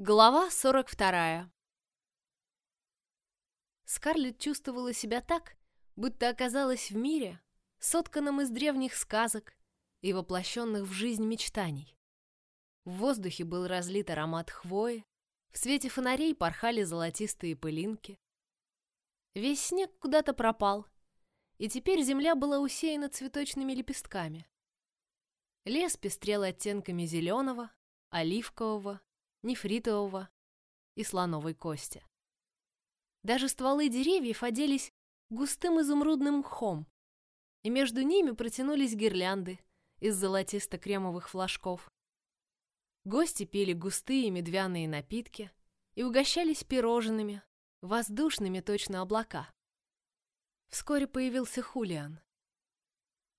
Глава 42. Скарлетт чувствовала себя так, будто оказалась в мире, сотканном из древних сказок и воплощенных в жизнь мечтаний. В воздухе был разлит аромат хвои, в свете фонарей порхали золотистые пылинки. Весь снег куда-то пропал, и теперь земля была усеяна цветочными лепестками. Лес пестрел оттенками зеленого, оливкового, нефритового и слоновой кости. Даже стволы деревьев оделись густым изумрудным мхом, и между ними протянулись гирлянды из золотисто-кремовых флажков. Гости пили густые медвяные напитки и угощались пирожными, воздушными точно облака. Вскоре появился Хулиан.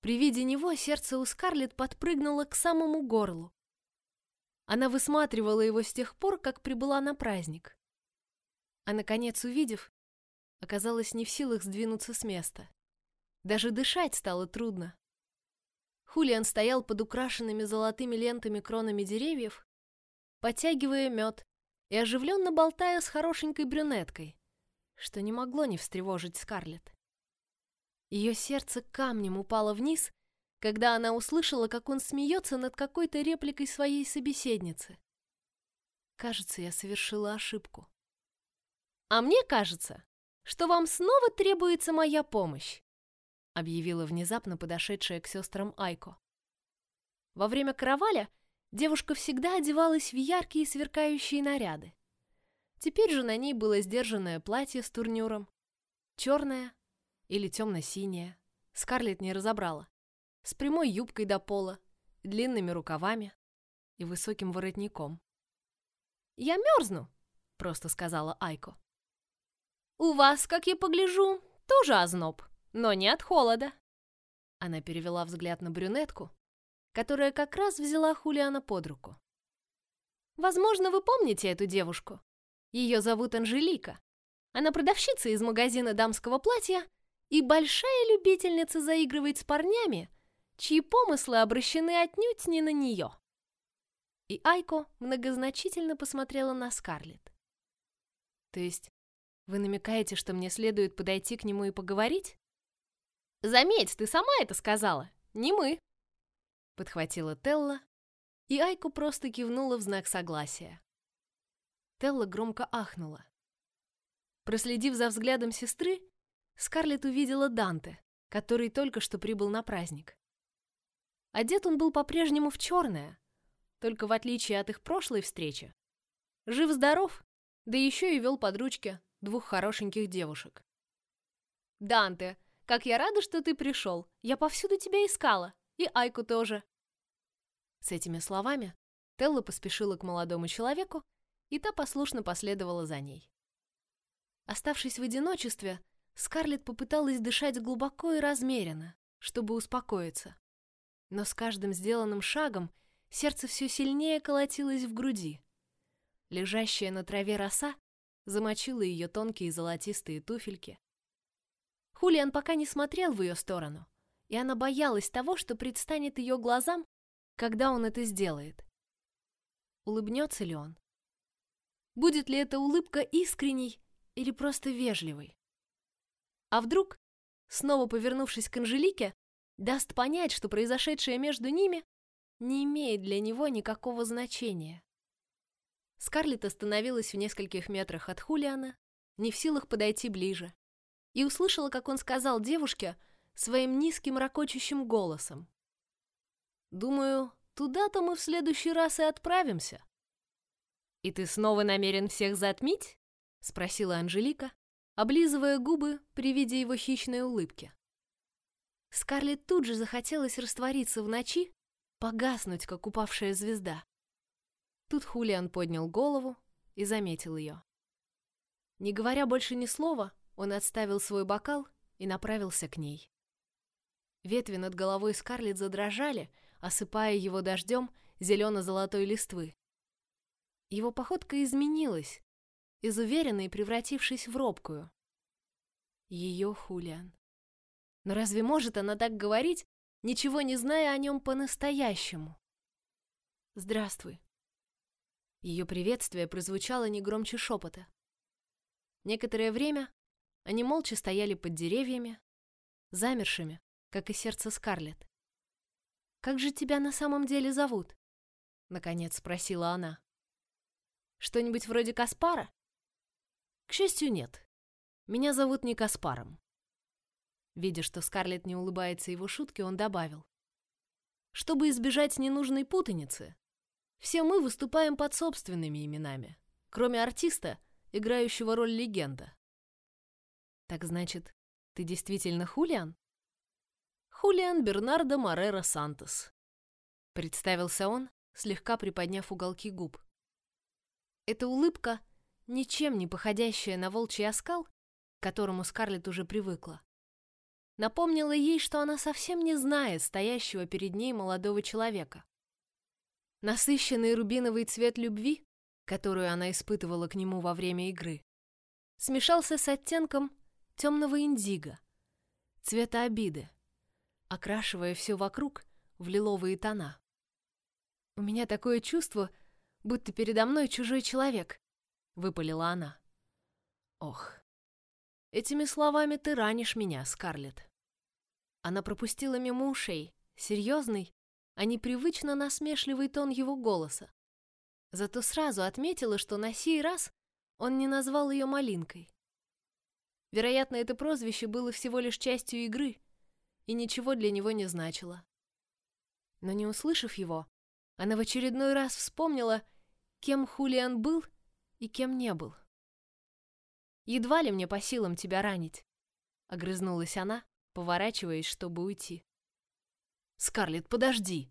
При виде него сердце у Скарлетт подпрыгнуло к самому горлу. Она высматривала его с тех пор, как прибыла на праздник. А наконец, увидев, оказалась не в силах сдвинуться с места. Даже дышать стало трудно. Хулиан стоял под украшенными золотыми лентами кронами деревьев, подтягивая мед и оживленно болтая с хорошенькой брюнеткой, что не могло не встревожить Скарлетт. Ее сердце камнем упало вниз, когда она услышала, как он смеется над какой-то репликой своей собеседницы. Кажется, я совершила ошибку. А мне кажется, что вам снова требуется моя помощь, объявила внезапно подошедшая к сестрам Айко. Во время караваля девушка всегда одевалась в яркие сверкающие наряды. Теперь же на ней было сдержанное платье с турнюром, черное или темно-синее. Скарлетт не разобрала с прямой юбкой до пола, длинными рукавами и высоким воротником. «Я мерзну», — просто сказала Айко. «У вас, как я погляжу, тоже озноб, но не от холода». Она перевела взгляд на брюнетку, которая как раз взяла Хулиана под руку. «Возможно, вы помните эту девушку. Ее зовут Анжелика. Она продавщица из магазина дамского платья и большая любительница заигрывать с парнями, чьи помыслы обращены отнюдь не на нее. И Айко многозначительно посмотрела на Скарлетт. То есть вы намекаете, что мне следует подойти к нему и поговорить? Заметь, ты сама это сказала, не мы. Подхватила Телла, и Айко просто кивнула в знак согласия. Телла громко ахнула. Проследив за взглядом сестры, Скарлетт увидела Данте, который только что прибыл на праздник. Одет он был по-прежнему в черное, только в отличие от их прошлой встречи. Жив-здоров, да еще и вел под ручки двух хорошеньких девушек. «Данте, как я рада, что ты пришел! Я повсюду тебя искала, и Айку тоже!» С этими словами Телла поспешила к молодому человеку, и та послушно последовала за ней. Оставшись в одиночестве, Скарлетт попыталась дышать глубоко и размеренно, чтобы успокоиться но с каждым сделанным шагом сердце все сильнее колотилось в груди. Лежащая на траве роса замочила ее тонкие золотистые туфельки. Хулиан пока не смотрел в ее сторону, и она боялась того, что предстанет ее глазам, когда он это сделает. Улыбнется ли он? Будет ли эта улыбка искренней или просто вежливой? А вдруг, снова повернувшись к Анжелике, даст понять, что произошедшее между ними не имеет для него никакого значения. Скарлетт остановилась в нескольких метрах от Хулиана, не в силах подойти ближе, и услышала, как он сказал девушке своим низким ракочущим голосом. «Думаю, туда-то мы в следующий раз и отправимся». «И ты снова намерен всех затмить?» — спросила Анжелика, облизывая губы при виде его хищной улыбки. Скарлетт тут же захотелось раствориться в ночи, погаснуть, как упавшая звезда. Тут Хулиан поднял голову и заметил ее. Не говоря больше ни слова, он отставил свой бокал и направился к ней. Ветви над головой Скарлетт задрожали, осыпая его дождем зелено-золотой листвы. Его походка изменилась, из уверенной превратившись в робкую. Ее Хулиан. Но разве может она так говорить, ничего не зная о нем по-настоящему? Здравствуй. Ее приветствие прозвучало не громче шепота. Некоторое время они молча стояли под деревьями, замершими, как и сердце Скарлетт. «Как же тебя на самом деле зовут?» — наконец спросила она. «Что-нибудь вроде Каспара?» «К счастью, нет. Меня зовут не Каспаром». Видя, что Скарлетт не улыбается его шутке, он добавил. «Чтобы избежать ненужной путаницы, все мы выступаем под собственными именами, кроме артиста, играющего роль легенда». «Так значит, ты действительно Хулиан?» Хулиан Бернардо Морера Сантос. Представился он, слегка приподняв уголки губ. Эта улыбка, ничем не походящая на волчий оскал, к которому Скарлетт уже привыкла, напомнила ей, что она совсем не знает стоящего перед ней молодого человека. Насыщенный рубиновый цвет любви, которую она испытывала к нему во время игры, смешался с оттенком темного индиго, цвета обиды, окрашивая все вокруг в лиловые тона. «У меня такое чувство, будто передо мной чужой человек», — выпалила она. «Ох, этими словами ты ранишь меня, Скарлетт». Она пропустила мимо ушей серьезный, а непривычно насмешливый тон его голоса. Зато сразу отметила, что на сей раз он не назвал ее малинкой. Вероятно, это прозвище было всего лишь частью игры, и ничего для него не значило. Но не услышав его, она в очередной раз вспомнила, кем Хулиан был и кем не был. «Едва ли мне по силам тебя ранить», — огрызнулась она, поворачиваясь, чтобы уйти. «Скарлетт, подожди!»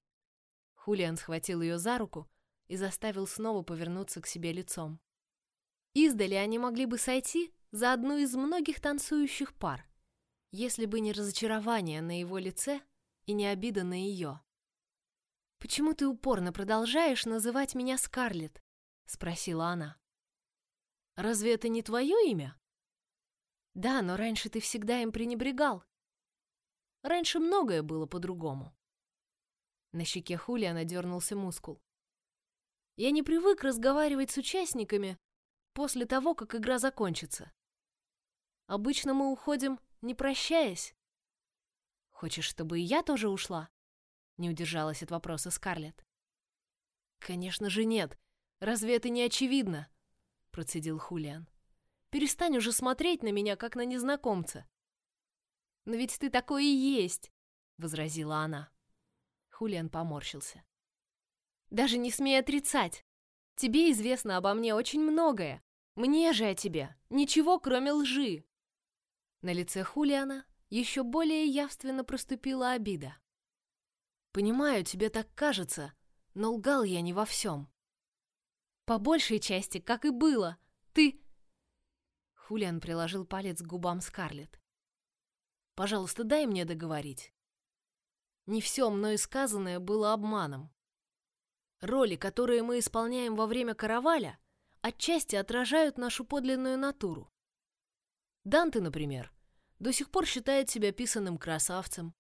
Хулиан схватил ее за руку и заставил снова повернуться к себе лицом. Издали они могли бы сойти за одну из многих танцующих пар, если бы не разочарование на его лице и не обида на ее. «Почему ты упорно продолжаешь называть меня Скарлетт?» — спросила она. «Разве это не твое имя?» «Да, но раньше ты всегда им пренебрегал. Раньше многое было по-другому». На щеке Хулиана дернулся мускул. «Я не привык разговаривать с участниками после того, как игра закончится. Обычно мы уходим не прощаясь. Хочешь, чтобы и я тоже ушла? Не удержалась от вопроса Скарлетт. Конечно же нет. Разве это не очевидно? Процедил Хулиан. Перестань уже смотреть на меня, как на незнакомца. Но ведь ты такой и есть, возразила она. Хулиан поморщился. Даже не смей отрицать. Тебе известно обо мне очень многое. Мне же о тебе ничего, кроме лжи. На лице Хулиана еще более явственно проступила обида. «Понимаю, тебе так кажется, но лгал я не во всем. По большей части, как и было, ты...» Хулиан приложил палец к губам Скарлетт. «Пожалуйста, дай мне договорить. Не все мною сказанное было обманом. Роли, которые мы исполняем во время караваля, отчасти отражают нашу подлинную натуру. Данте, например, до сих пор считает себя писанным красавцем.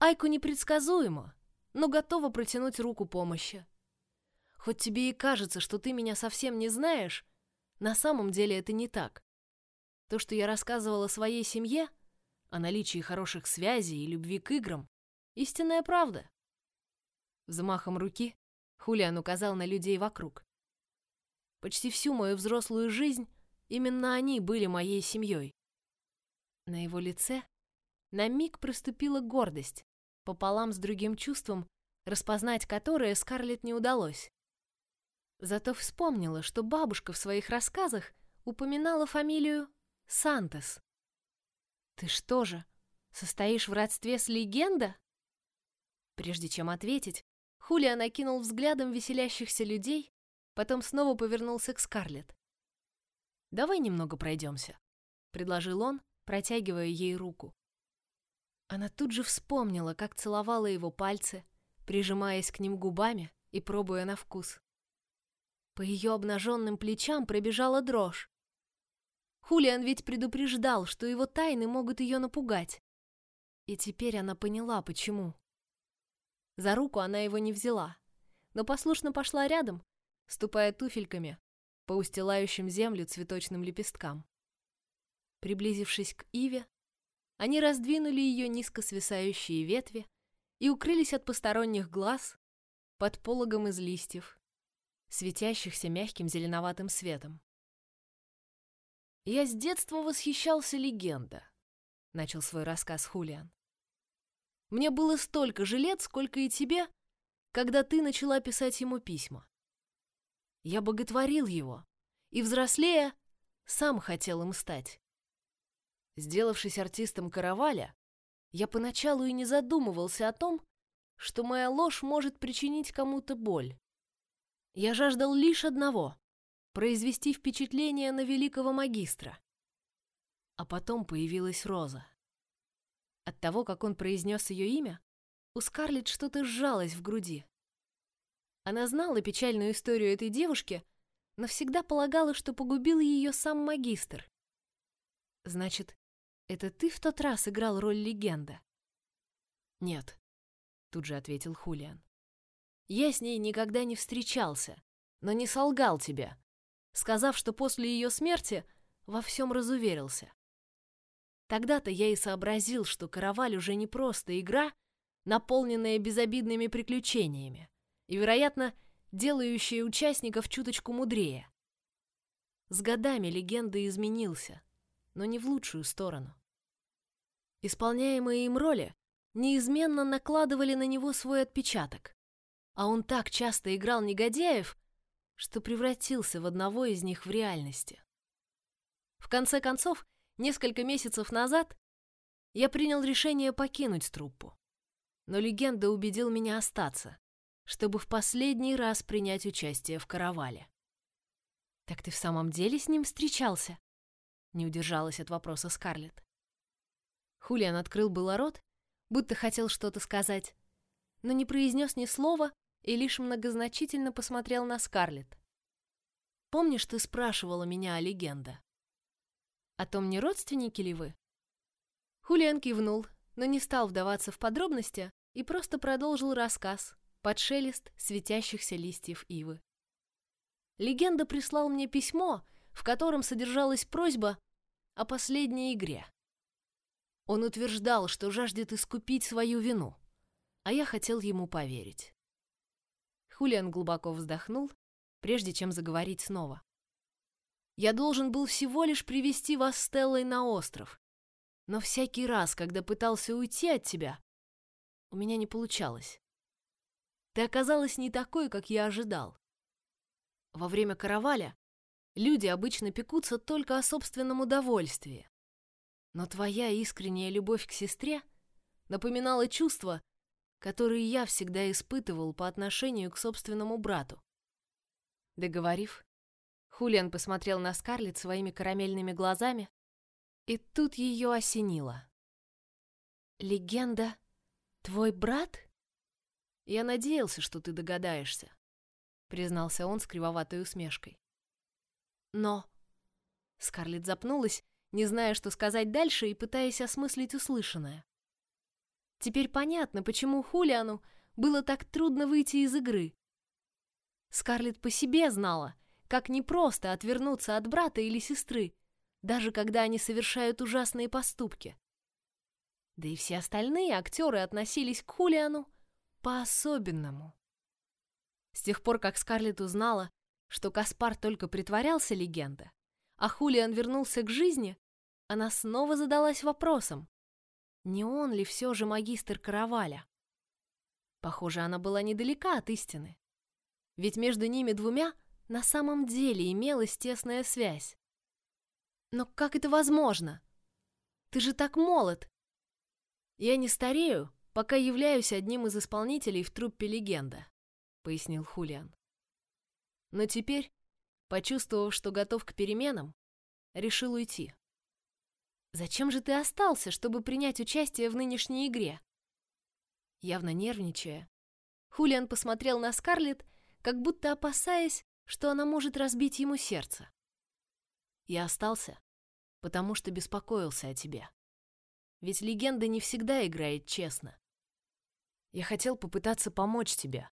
Айку непредсказуемо, но готова протянуть руку помощи. Хоть тебе и кажется, что ты меня совсем не знаешь, на самом деле это не так. То, что я рассказывала своей семье, о наличии хороших связей и любви к играм, истинная правда. Взмахом руки Хулиан указал на людей вокруг. Почти всю мою взрослую жизнь Именно они были моей семьей. На его лице на миг проступила гордость, пополам с другим чувством, распознать которое Скарлетт не удалось. Зато вспомнила, что бабушка в своих рассказах упоминала фамилию Сантос. «Ты что же, состоишь в родстве с легенда?» Прежде чем ответить, Хулия накинул взглядом веселящихся людей, потом снова повернулся к Скарлетт. «Давай немного пройдемся», — предложил он, протягивая ей руку. Она тут же вспомнила, как целовала его пальцы, прижимаясь к ним губами и пробуя на вкус. По ее обнаженным плечам пробежала дрожь. Хулиан ведь предупреждал, что его тайны могут ее напугать. И теперь она поняла, почему. За руку она его не взяла, но послушно пошла рядом, ступая туфельками по устилающим землю цветочным лепесткам. Приблизившись к Иве, они раздвинули ее низко свисающие ветви и укрылись от посторонних глаз под пологом из листьев, светящихся мягким зеленоватым светом. «Я с детства восхищался легенда», — начал свой рассказ Хулиан. «Мне было столько же лет, сколько и тебе, когда ты начала писать ему письма. Я боготворил его, и, взрослея, сам хотел им стать. Сделавшись артистом караваля, я поначалу и не задумывался о том, что моя ложь может причинить кому-то боль. Я жаждал лишь одного — произвести впечатление на великого магистра. А потом появилась Роза. От того, как он произнес ее имя, у Скарлетт что-то сжалось в груди. Она знала печальную историю этой девушки, но всегда полагала, что погубил ее сам магистр. Значит, это ты в тот раз играл роль легенда? Нет, тут же ответил Хулиан. Я с ней никогда не встречался, но не солгал тебе, сказав, что после ее смерти во всем разуверился. Тогда-то я и сообразил, что караваль уже не просто игра, наполненная безобидными приключениями и, вероятно, делающая участников чуточку мудрее. С годами легенда изменился, но не в лучшую сторону. Исполняемые им роли неизменно накладывали на него свой отпечаток, а он так часто играл негодяев, что превратился в одного из них в реальности. В конце концов, несколько месяцев назад я принял решение покинуть труппу, но легенда убедил меня остаться, чтобы в последний раз принять участие в каравале. «Так ты в самом деле с ним встречался?» Не удержалась от вопроса Скарлетт. Хулиан открыл было рот, будто хотел что-то сказать, но не произнес ни слова и лишь многозначительно посмотрел на Скарлетт. «Помнишь, ты спрашивала меня о легенде? О том, не родственники ли вы?» Хулиан кивнул, но не стал вдаваться в подробности и просто продолжил рассказ под шелест светящихся листьев ивы. Легенда прислал мне письмо, в котором содержалась просьба о последней игре. Он утверждал, что жаждет искупить свою вину, а я хотел ему поверить. Хулиан глубоко вздохнул, прежде чем заговорить снова. Я должен был всего лишь привести вас с Стеллой на остров, но всякий раз, когда пытался уйти от тебя, у меня не получалось. Ты оказалась не такой, как я ожидал. Во время караваля люди обычно пекутся только о собственном удовольствии. Но твоя искренняя любовь к сестре напоминала чувства, которые я всегда испытывал по отношению к собственному брату. Договорив, Хулиан посмотрел на Скарлетт своими карамельными глазами, и тут ее осенило. «Легенда? Твой брат?» «Я надеялся, что ты догадаешься», — признался он с кривоватой усмешкой. «Но...» Скарлетт запнулась, не зная, что сказать дальше и пытаясь осмыслить услышанное. Теперь понятно, почему Хулиану было так трудно выйти из игры. Скарлетт по себе знала, как непросто отвернуться от брата или сестры, даже когда они совершают ужасные поступки. Да и все остальные актеры относились к Хулиану по-особенному. С тех пор, как Скарлетт узнала, что Каспар только притворялся легендой, а Хулиан вернулся к жизни, она снова задалась вопросом, не он ли все же магистр караваля? Похоже, она была недалека от истины. Ведь между ними двумя на самом деле имелась тесная связь. Но как это возможно? Ты же так молод. Я не старею, пока являюсь одним из исполнителей в труппе «Легенда», — пояснил Хулиан. Но теперь, почувствовав, что готов к переменам, решил уйти. Зачем же ты остался, чтобы принять участие в нынешней игре? Явно нервничая, Хулиан посмотрел на Скарлетт, как будто опасаясь, что она может разбить ему сердце. Я остался, потому что беспокоился о тебе. Ведь легенда не всегда играет честно. Я хотел попытаться помочь тебе,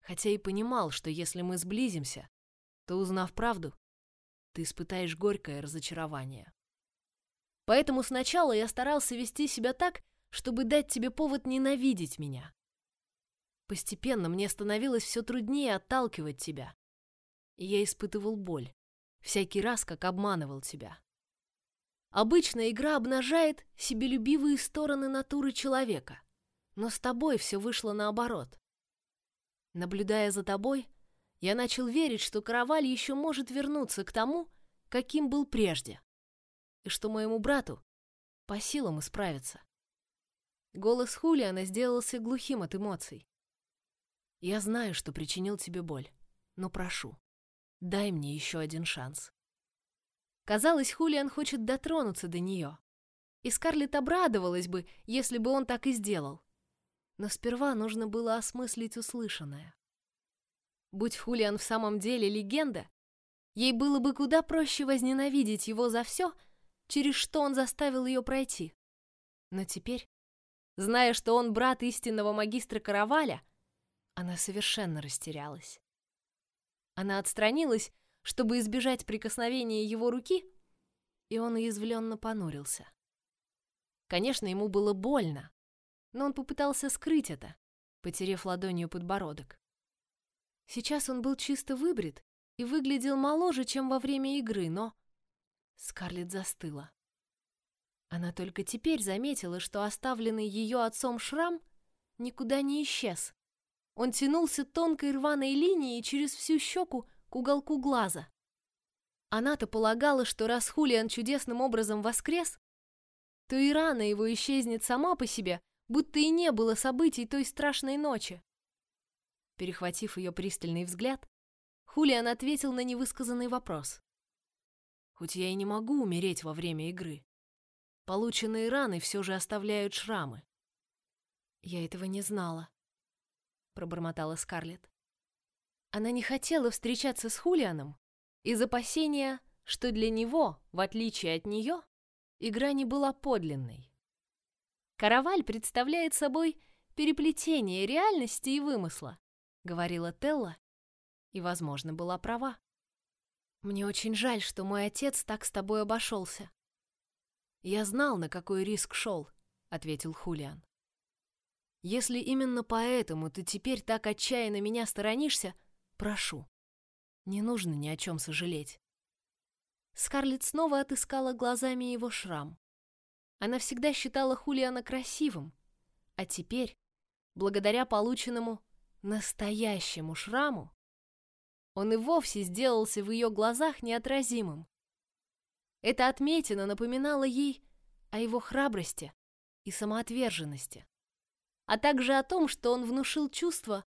хотя и понимал, что если мы сблизимся, то, узнав правду, ты испытаешь горькое разочарование. Поэтому сначала я старался вести себя так, чтобы дать тебе повод ненавидеть меня. Постепенно мне становилось все труднее отталкивать тебя, и я испытывал боль, всякий раз, как обманывал тебя. Обычно игра обнажает себелюбивые стороны натуры человека, но с тобой все вышло наоборот. Наблюдая за тобой, я начал верить, что караваль еще может вернуться к тому, каким был прежде, и что моему брату по силам исправиться. Голос Хулиана сделался глухим от эмоций. Я знаю, что причинил тебе боль, но прошу, дай мне еще один шанс. Казалось, Хулиан хочет дотронуться до нее, и Скарлетт обрадовалась бы, если бы он так и сделал. Но сперва нужно было осмыслить услышанное. Будь Хулиан в самом деле легенда, ей было бы куда проще возненавидеть его за все, через что он заставил ее пройти. Но теперь, зная, что он брат истинного магистра Караваля, она совершенно растерялась. Она отстранилась, чтобы избежать прикосновения его руки, и он уязвленно понурился. Конечно, ему было больно, но он попытался скрыть это, потерев ладонью подбородок. Сейчас он был чисто выбрит и выглядел моложе, чем во время игры, но... Скарлетт застыла. Она только теперь заметила, что оставленный ее отцом шрам никуда не исчез. Он тянулся тонкой рваной линией через всю щеку к уголку глаза. Она-то полагала, что раз Хулиан чудесным образом воскрес, то и рана его исчезнет сама по себе, будто и не было событий той страшной ночи. Перехватив ее пристальный взгляд, Хулиан ответил на невысказанный вопрос. «Хоть я и не могу умереть во время игры, полученные раны все же оставляют шрамы». «Я этого не знала», — пробормотала Скарлетт. Она не хотела встречаться с Хулианом из опасения, что для него, в отличие от нее, игра не была подлинной. Караваль представляет собой переплетение реальности и вымысла, говорила Телла, и, возможно, была права. Мне очень жаль, что мой отец так с тобой обошелся. Я знал, на какой риск шел, ответил Хулиан. Если именно поэтому ты теперь так отчаянно меня сторонишься, прошу, не нужно ни о чем сожалеть. Скарлетт снова отыскала глазами его шрам. Она всегда считала Хулиана красивым, а теперь, благодаря полученному настоящему шраму, он и вовсе сделался в ее глазах неотразимым. Эта отметина напоминала ей о его храбрости и самоотверженности, а также о том, что он внушил чувства,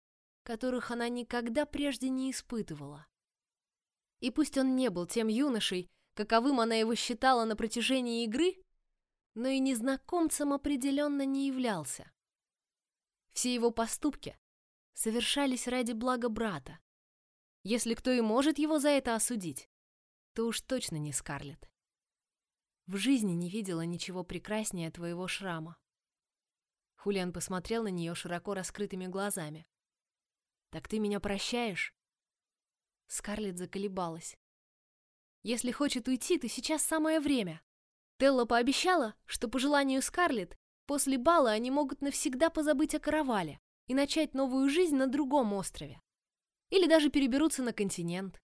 которых она никогда прежде не испытывала. И пусть он не был тем юношей, каковым она его считала на протяжении игры, но и незнакомцем определенно не являлся. Все его поступки совершались ради блага брата. Если кто и может его за это осудить, то уж точно не Скарлетт. В жизни не видела ничего прекраснее твоего шрама. Хулиан посмотрел на нее широко раскрытыми глазами. Так ты меня прощаешь? Скарлетт заколебалась. Если хочет уйти, то сейчас самое время. Телла пообещала, что по желанию Скарлетт после бала они могут навсегда позабыть о каравале и начать новую жизнь на другом острове. Или даже переберутся на континент.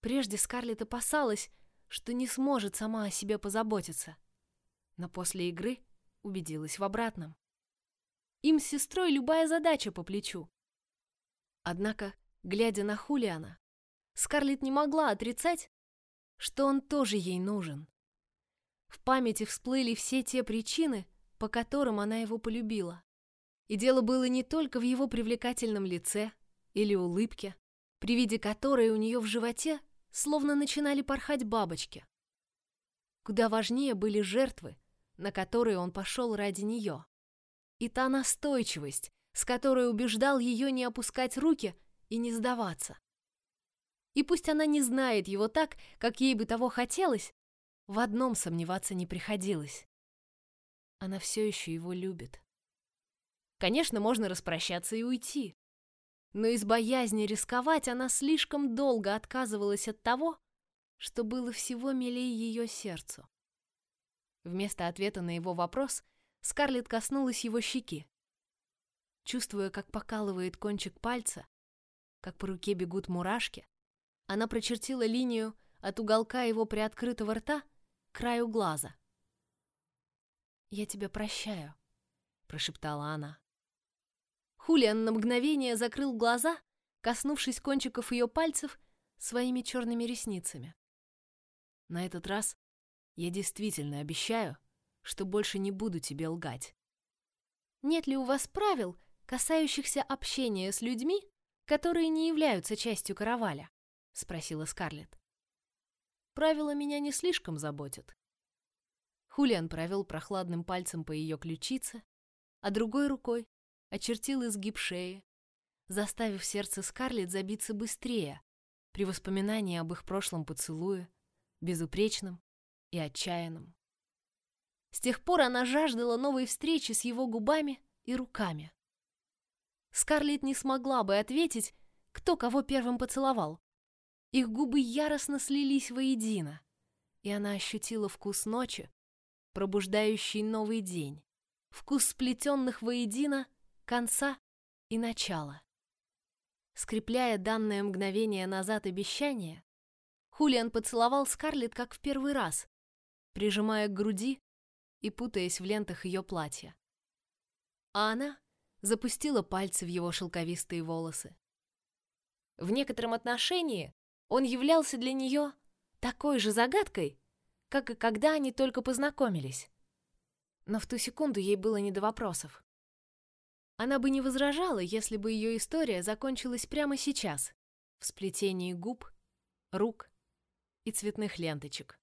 Прежде Скарлетт опасалась, что не сможет сама о себе позаботиться. Но после игры убедилась в обратном. Им с сестрой любая задача по плечу. Однако, глядя на Хулиана, Скарлетт не могла отрицать, что он тоже ей нужен. В памяти всплыли все те причины, по которым она его полюбила. И дело было не только в его привлекательном лице или улыбке, при виде которой у нее в животе словно начинали порхать бабочки. Куда важнее были жертвы, на которые он пошел ради нее. И та настойчивость, с которой убеждал ее не опускать руки и не сдаваться. И пусть она не знает его так, как ей бы того хотелось, в одном сомневаться не приходилось. Она все еще его любит. Конечно, можно распрощаться и уйти. Но из боязни рисковать она слишком долго отказывалась от того, что было всего милее ее сердцу. Вместо ответа на его вопрос Скарлетт коснулась его щеки. Чувствуя, как покалывает кончик пальца, как по руке бегут мурашки, она прочертила линию от уголка его приоткрытого рта к краю глаза. «Я тебя прощаю», — прошептала она. Хулиан на мгновение закрыл глаза, коснувшись кончиков ее пальцев своими черными ресницами. На этот раз я действительно обещаю, что больше не буду тебе лгать. Нет ли у вас правил, касающихся общения с людьми, которые не являются частью караваля? спросила Скарлетт. Правила меня не слишком заботят. Хулиан провел прохладным пальцем по ее ключице, а другой рукой очертил изгиб шеи, заставив сердце Скарлетт забиться быстрее при воспоминании об их прошлом поцелуе, безупречном и отчаянном. С тех пор она жаждала новой встречи с его губами и руками. Скарлетт не смогла бы ответить, кто кого первым поцеловал. Их губы яростно слились воедино, и она ощутила вкус ночи, пробуждающий новый день, вкус сплетенных воедино конца и начала. Скрепляя данное мгновение назад обещание, Хулиан поцеловал Скарлетт как в первый раз, прижимая к груди и путаясь в лентах ее платья. А она запустила пальцы в его шелковистые волосы. В некотором отношении он являлся для нее такой же загадкой, как и когда они только познакомились. Но в ту секунду ей было не до вопросов. Она бы не возражала, если бы ее история закончилась прямо сейчас, в сплетении губ, рук и цветных ленточек.